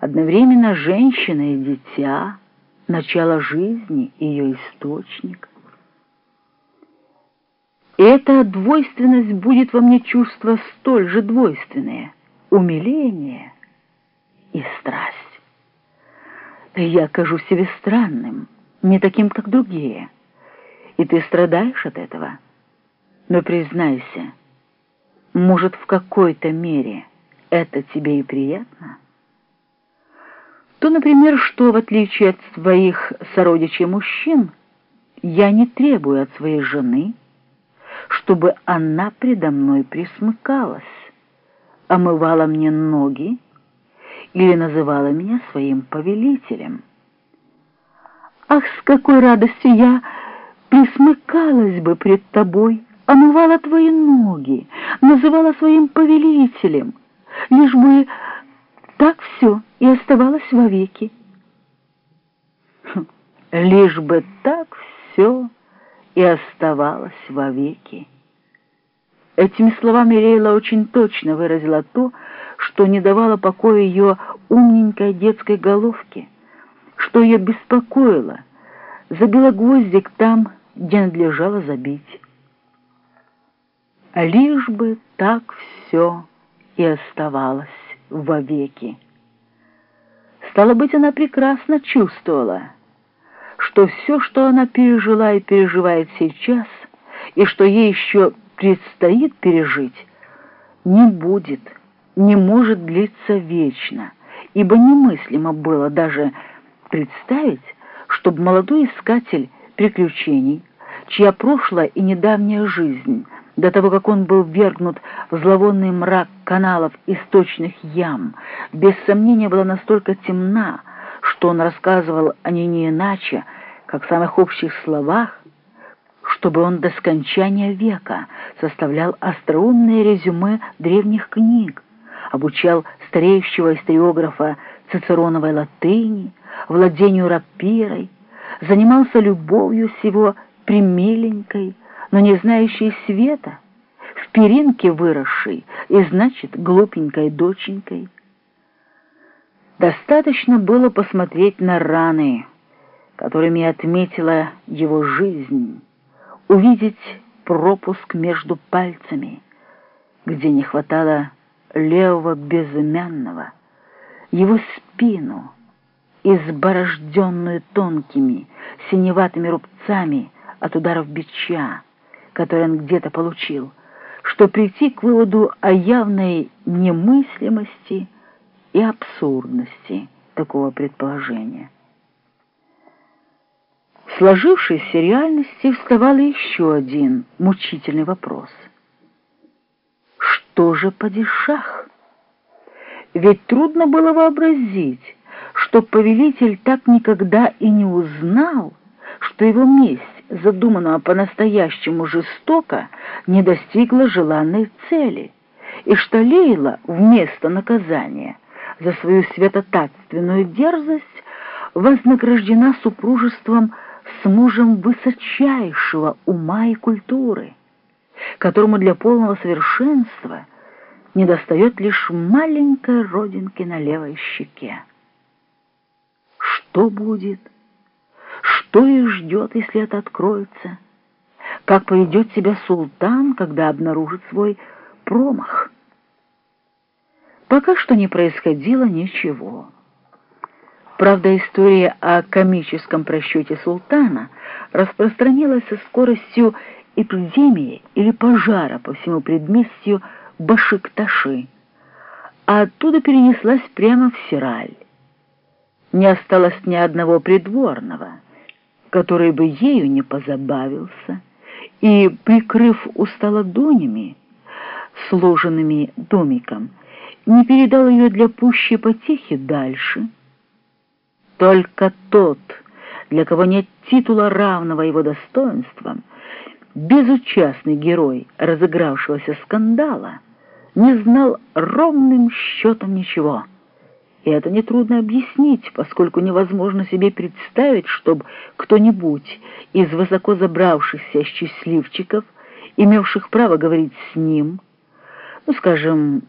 одновременно женщина и дитя, начало жизни, ее источник. И эта двойственность будет во мне чувство столь же двойственное — умиление и страсть. Я кажусь себе странным, не таким, как другие, и ты страдаешь от этого. Но признайся, может, в какой-то мере это тебе и приятно? То, например, что, в отличие от своих сородичей мужчин, я не требую от своей жены, чтобы она предо мной присмыкалась, омывала мне ноги или называла меня своим повелителем. Ах, с какой радостью я присмыкалась бы пред тобой, омывала твои ноги, называла своим повелителем, лишь бы все и оставалось вовеки. Лишь бы так все и оставалось вовеки. Этими словами Рейла очень точно выразила то, что не давало покоя ее умненькой детской головке, что ее беспокоило, забила гвоздик там, где надлежало забить. Лишь бы так все и оставалось вовеки. Стало быть, она прекрасно чувствовала, что все, что она пережила и переживает сейчас, и что ей еще предстоит пережить, не будет, не может длиться вечно, ибо немыслимо было даже представить, чтобы молодой искатель приключений, чья прошлая и недавняя жизнь до того, как он был вергнут в зловонный мрак каналов источных ям, без сомнения была настолько темна, что он рассказывал о ней не иначе, как в самых общих словах, чтобы он до скончания века составлял остроумное резюме древних книг, обучал стареющего историографа цицероновой латыни, владению рапирой, занимался любовью всего примиленькой, но не знающей света, в перинке выросшей и, значит, глупенькой доченькой. Достаточно было посмотреть на раны, которыми отметила его жизнь, увидеть пропуск между пальцами, где не хватало левого безымянного, его спину, изборожденную тонкими синеватыми рубцами от ударов бича, который он где-то получил, что прийти к выводу о явной немыслимости и абсурдности такого предположения. В сложившейся реальности вставал еще один мучительный вопрос. Что же падишах? Ведь трудно было вообразить, что повелитель так никогда и не узнал, что его месть задуманного по-настоящему жестоко, не достигла желанной цели, и что Лейла вместо наказания за свою святотатственную дерзость вознаграждена супружеством с мужем высочайшего ума и культуры, которому для полного совершенства недостает лишь маленькой родинки на левой щеке. Что будет? Что их ждет, если это откроется? Как поведет себя султан, когда обнаружит свой промах? Пока что не происходило ничего. Правда, история о комическом просчете султана распространилась со скоростью эпидемии или пожара по всему предместью Башикташи, а оттуда перенеслась прямо в Сираль. Не осталось ни одного придворного — который бы ею не позабавился, и, прикрыв уста ладонями, сложенными домиком, не передал ее для пущей потехи дальше. Только тот, для кого нет титула равного его достоинствам, безучастный герой разыгравшегося скандала, не знал ровным счетом ничего — и это нетрудно объяснить, поскольку невозможно себе представить, чтобы кто-нибудь из высоко забравшихся счастливчиков, имевших право говорить с ним, ну, скажем,